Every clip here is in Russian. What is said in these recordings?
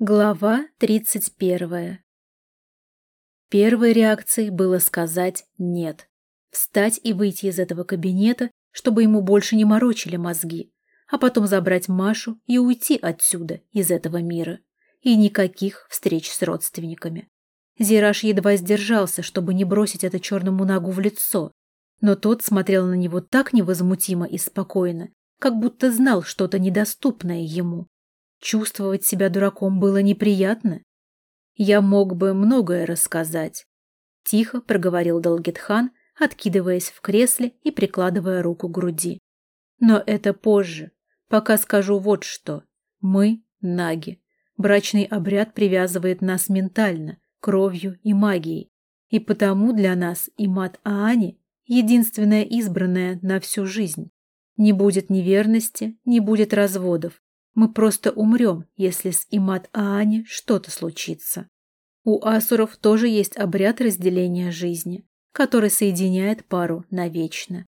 Глава 31. Первой реакцией было сказать «нет». Встать и выйти из этого кабинета, чтобы ему больше не морочили мозги, а потом забрать Машу и уйти отсюда, из этого мира. И никаких встреч с родственниками. Зираж едва сдержался, чтобы не бросить это черному нагу в лицо, но тот смотрел на него так невозмутимо и спокойно, как будто знал что-то недоступное ему. Чувствовать себя дураком было неприятно. Я мог бы многое рассказать. Тихо проговорил Далгетхан, откидываясь в кресле и прикладывая руку к груди. Но это позже. Пока скажу вот что. Мы – наги. Брачный обряд привязывает нас ментально, кровью и магией. И потому для нас и мат Аани – единственная избранная на всю жизнь. Не будет неверности, не будет разводов, мы просто умрем, если с Имат Аани что-то случится. У асуров тоже есть обряд разделения жизни, который соединяет пару навечно.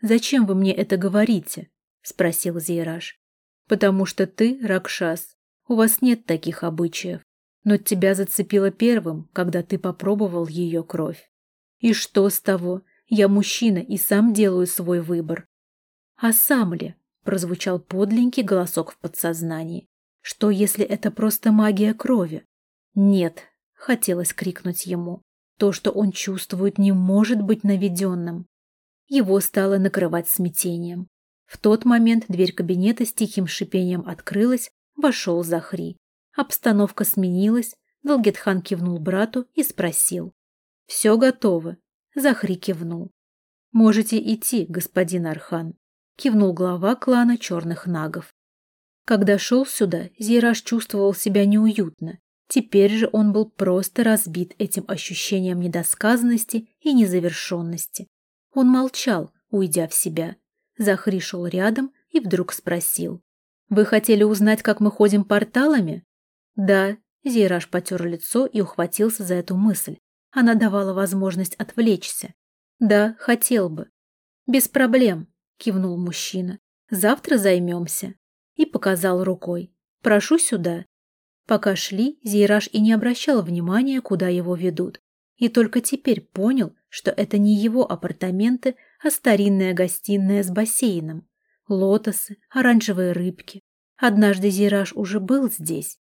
«Зачем вы мне это говорите?» – спросил Зейраж. «Потому что ты, Ракшас, у вас нет таких обычаев, но тебя зацепило первым, когда ты попробовал ее кровь. И что с того? Я мужчина и сам делаю свой выбор. А сам ли? Прозвучал подленький голосок в подсознании. Что, если это просто магия крови? Нет, хотелось крикнуть ему. То, что он чувствует, не может быть наведенным. Его стало накрывать смятением. В тот момент дверь кабинета с тихим шипением открылась, вошел Захри. Обстановка сменилась, Долгетхан кивнул брату и спросил. «Все готово?» Захри кивнул. «Можете идти, господин Архан» кивнул глава клана черных нагов. Когда шел сюда, Зейраж чувствовал себя неуютно. Теперь же он был просто разбит этим ощущением недосказанности и незавершенности. Он молчал, уйдя в себя. Захри шел рядом и вдруг спросил. «Вы хотели узнать, как мы ходим порталами?» «Да», — Зейраж потер лицо и ухватился за эту мысль. Она давала возможность отвлечься. «Да, хотел бы». «Без проблем», — кивнул мужчина. «Завтра займемся». И показал рукой. «Прошу сюда». Пока шли, Зейраж и не обращал внимания, куда его ведут. И только теперь понял, что это не его апартаменты, а старинная гостиная с бассейном. Лотосы, оранжевые рыбки. Однажды Зираж уже был здесь.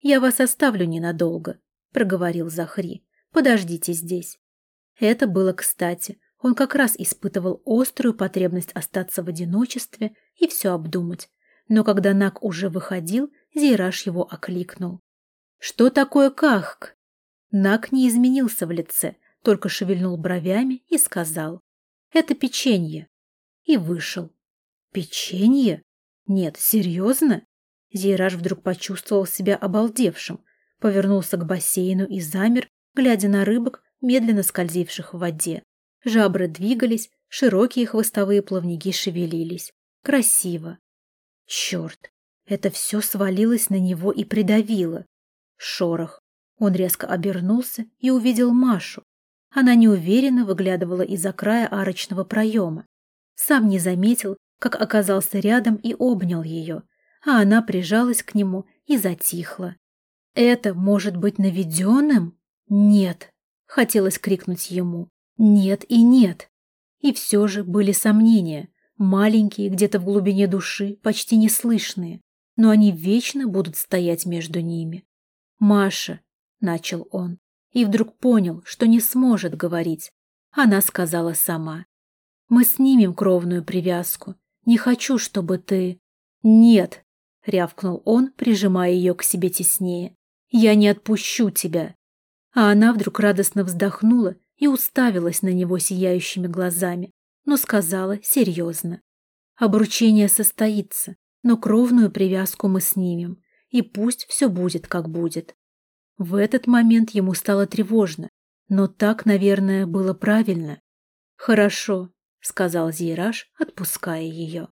«Я вас оставлю ненадолго», — проговорил Захри. «Подождите здесь». Это было кстати. Он как раз испытывал острую потребность остаться в одиночестве и все обдумать. Но когда Нак уже выходил, Зейраж его окликнул. «Что такое кахк?» Нак не изменился в лице, только шевельнул бровями и сказал. «Это печенье». И вышел. «Печенье? Нет, серьезно?» Зейраж вдруг почувствовал себя обалдевшим, повернулся к бассейну и замер, глядя на рыбок, медленно скользивших в воде. Жабры двигались, широкие хвостовые плавники шевелились. Красиво. Черт, это все свалилось на него и придавило. Шорох. Он резко обернулся и увидел Машу. Она неуверенно выглядывала из-за края арочного проема. Сам не заметил, как оказался рядом и обнял ее, а она прижалась к нему и затихла. «Это может быть наведенным?» «Нет!» — хотелось крикнуть ему. Нет и нет. И все же были сомнения, маленькие, где-то в глубине души, почти неслышные, но они вечно будут стоять между ними. «Маша», — начал он, и вдруг понял, что не сможет говорить. Она сказала сама. «Мы снимем кровную привязку. Не хочу, чтобы ты...» «Нет», — рявкнул он, прижимая ее к себе теснее. «Я не отпущу тебя». А она вдруг радостно вздохнула и уставилась на него сияющими глазами, но сказала серьезно. Обручение состоится, но кровную привязку мы снимем, и пусть все будет, как будет. В этот момент ему стало тревожно, но так, наверное, было правильно. «Хорошо», — сказал Зейраж, отпуская ее.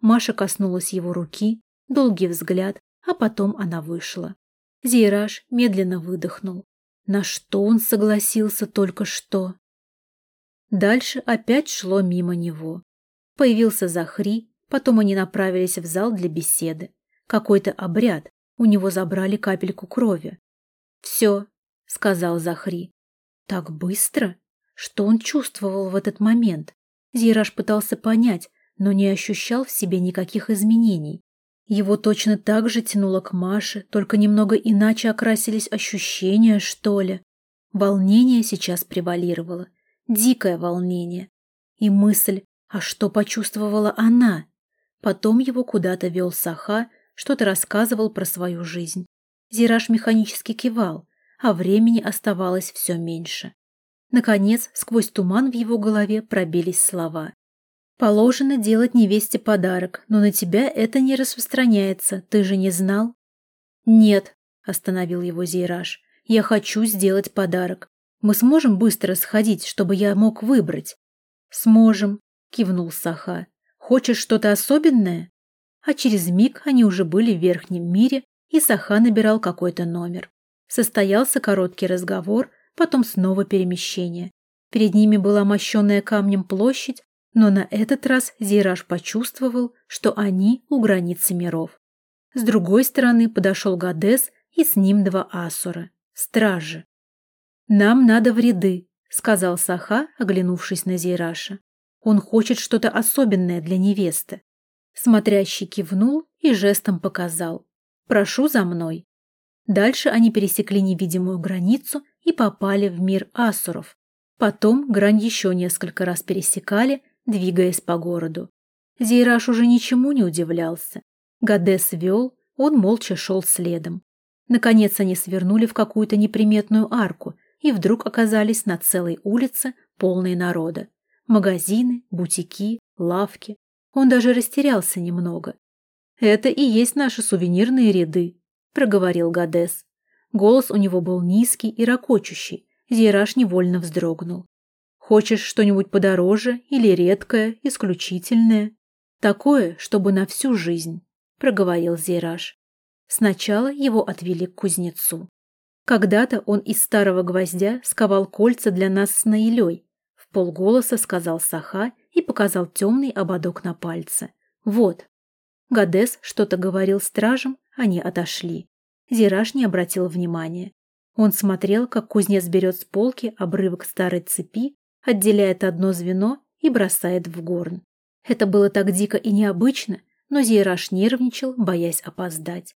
Маша коснулась его руки, долгий взгляд, а потом она вышла. Зейраж медленно выдохнул. На что он согласился только что? Дальше опять шло мимо него. Появился Захри, потом они направились в зал для беседы. Какой-то обряд. у него забрали капельку крови. «Все», — сказал Захри. «Так быстро?» Что он чувствовал в этот момент? Зираж пытался понять, но не ощущал в себе никаких изменений. Его точно так же тянуло к Маше, только немного иначе окрасились ощущения, что ли. Волнение сейчас превалировало. Дикое волнение. И мысль, а что почувствовала она? Потом его куда-то вел Саха, что-то рассказывал про свою жизнь. Зираж механически кивал, а времени оставалось все меньше. Наконец, сквозь туман в его голове пробились слова. «Положено делать невесте подарок, но на тебя это не распространяется, ты же не знал?» «Нет», — остановил его Зейраж, — «я хочу сделать подарок. Мы сможем быстро сходить, чтобы я мог выбрать?» «Сможем», — кивнул Саха. «Хочешь что-то особенное?» А через миг они уже были в верхнем мире, и Саха набирал какой-то номер. Состоялся короткий разговор — потом снова перемещение. Перед ними была мощенная камнем площадь, но на этот раз Зираж почувствовал, что они у границы миров. С другой стороны подошел Гадес и с ним два асура, стражи. «Нам надо в ряды», — сказал Саха, оглянувшись на Зейраша. «Он хочет что-то особенное для невесты». Смотрящий кивнул и жестом показал. «Прошу за мной». Дальше они пересекли невидимую границу и попали в мир асуров. Потом грань еще несколько раз пересекали, двигаясь по городу. Зейраш уже ничему не удивлялся. Гадес вел, он молча шел следом. Наконец они свернули в какую-то неприметную арку и вдруг оказались на целой улице, полной народа. Магазины, бутики, лавки. Он даже растерялся немного. «Это и есть наши сувенирные ряды», — проговорил Гадес. Голос у него был низкий и ракочущий. Зейраж невольно вздрогнул. «Хочешь что-нибудь подороже или редкое, исключительное?» «Такое, чтобы на всю жизнь», — проговорил Зейраж. Сначала его отвели к кузнецу. Когда-то он из старого гвоздя сковал кольца для нас с Наилей. В полголоса сказал Саха и показал темный ободок на пальце. «Вот». Гадес что-то говорил стражам, они отошли. Зираж не обратил внимания. Он смотрел, как кузнец берет с полки обрывок старой цепи, отделяет одно звено и бросает в горн. Это было так дико и необычно, но Зираж нервничал, боясь опоздать.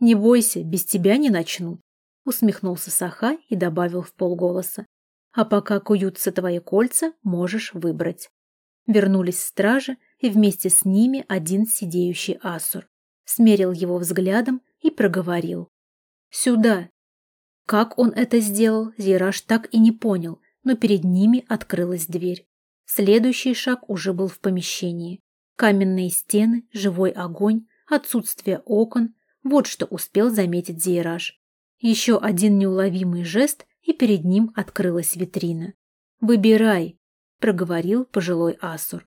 «Не бойся, без тебя не начнут», — усмехнулся Саха и добавил в полголоса. «А пока куются твои кольца, можешь выбрать». Вернулись стражи, и вместе с ними один сидеющий асур. Смерил его взглядом и проговорил. «Сюда!» Как он это сделал, Зираж так и не понял, но перед ними открылась дверь. Следующий шаг уже был в помещении. Каменные стены, живой огонь, отсутствие окон – вот что успел заметить Зейраж. Еще один неуловимый жест, и перед ним открылась витрина. «Выбирай», – проговорил пожилой Асур.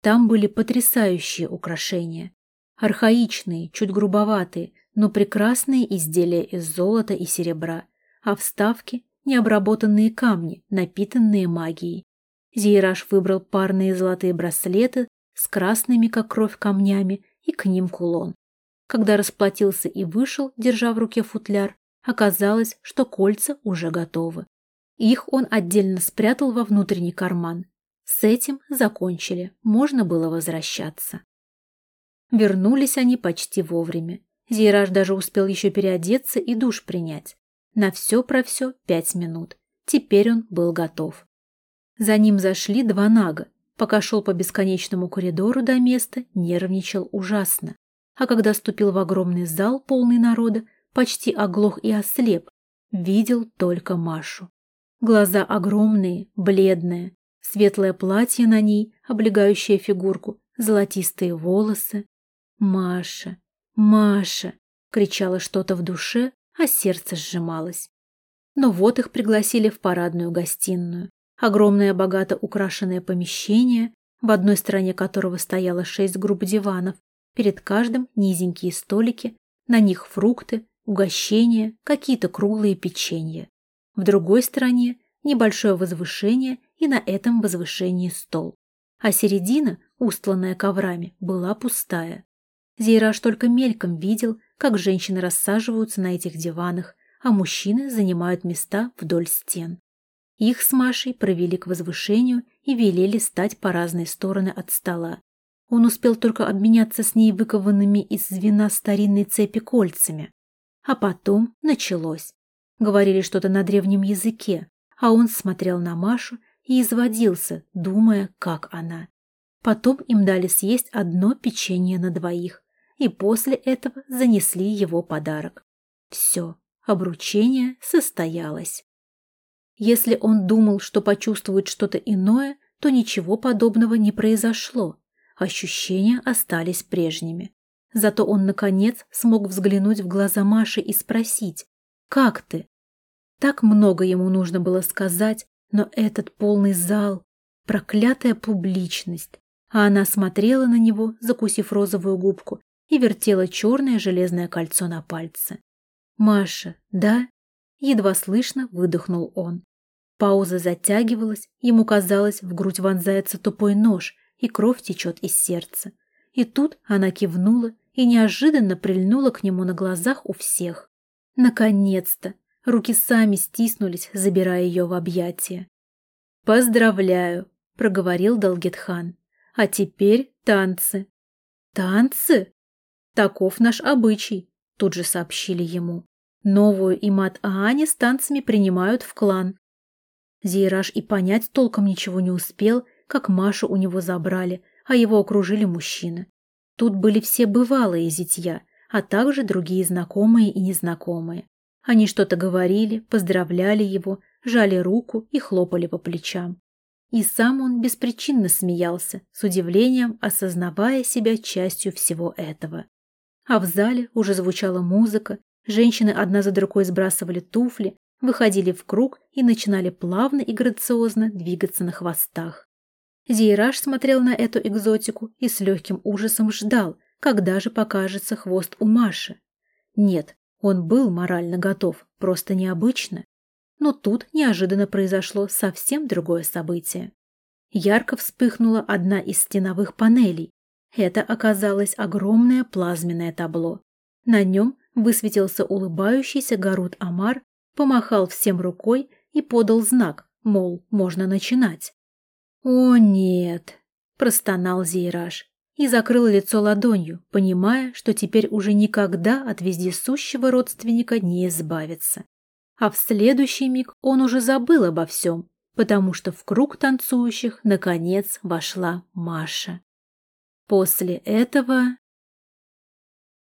Там были потрясающие украшения. Архаичные, чуть грубоватые, но прекрасные изделия из золота и серебра, а вставки – необработанные камни, напитанные магией. Зейраж выбрал парные золотые браслеты с красными, как кровь, камнями и к ним кулон. Когда расплатился и вышел, держа в руке футляр, оказалось, что кольца уже готовы. Их он отдельно спрятал во внутренний карман. С этим закончили, можно было возвращаться. Вернулись они почти вовремя. Зейраж даже успел еще переодеться и душ принять. На все про все пять минут. Теперь он был готов. За ним зашли два нага. Пока шел по бесконечному коридору до места, нервничал ужасно. А когда ступил в огромный зал, полный народа, почти оглох и ослеп, видел только Машу. Глаза огромные, бледные, светлое платье на ней, облегающее фигурку, золотистые волосы, «Маша! Маша!» — кричало что-то в душе, а сердце сжималось. Но вот их пригласили в парадную гостиную. Огромное богато украшенное помещение, в одной стороне которого стояло шесть групп диванов, перед каждым низенькие столики, на них фрукты, угощения, какие-то круглые печенья. В другой стороне небольшое возвышение и на этом возвышении стол. А середина, устланная коврами, была пустая. Зейраж только мельком видел, как женщины рассаживаются на этих диванах, а мужчины занимают места вдоль стен. Их с Машей провели к возвышению и велели стать по разные стороны от стола. Он успел только обменяться с ней выкованными из звена старинной цепи кольцами. А потом началось. Говорили что-то на древнем языке, а он смотрел на Машу и изводился, думая, как она. Потом им дали съесть одно печенье на двоих, и после этого занесли его подарок. Все, обручение состоялось. Если он думал, что почувствует что-то иное, то ничего подобного не произошло. Ощущения остались прежними. Зато он, наконец, смог взглянуть в глаза Маши и спросить «Как ты?». Так много ему нужно было сказать, но этот полный зал, проклятая публичность, а она смотрела на него, закусив розовую губку, и вертела черное железное кольцо на пальце. «Маша, да?» Едва слышно выдохнул он. Пауза затягивалась, ему казалось, в грудь вонзается тупой нож, и кровь течет из сердца. И тут она кивнула и неожиданно прильнула к нему на глазах у всех. Наконец-то! Руки сами стиснулись, забирая ее в объятия. «Поздравляю!» — проговорил Далгетхан. «А теперь танцы». «Танцы?» «Таков наш обычай», — тут же сообщили ему. «Новую Имат Аани с танцами принимают в клан». Зейраж и понять толком ничего не успел, как Машу у него забрали, а его окружили мужчины. Тут были все бывалые зятья, а также другие знакомые и незнакомые. Они что-то говорили, поздравляли его, жали руку и хлопали по плечам. И сам он беспричинно смеялся, с удивлением осознавая себя частью всего этого. А в зале уже звучала музыка, женщины одна за другой сбрасывали туфли, выходили в круг и начинали плавно и грациозно двигаться на хвостах. Зейраж смотрел на эту экзотику и с легким ужасом ждал, когда же покажется хвост у Маши. Нет, он был морально готов, просто необычно. Но тут неожиданно произошло совсем другое событие. Ярко вспыхнула одна из стеновых панелей. Это оказалось огромное плазменное табло. На нем высветился улыбающийся Гарут Амар, помахал всем рукой и подал знак, мол, можно начинать. «О, нет!» – простонал Зейраж и закрыл лицо ладонью, понимая, что теперь уже никогда от вездесущего родственника не избавиться. А в следующий миг он уже забыл обо всем, потому что в круг танцующих, наконец, вошла Маша. После этого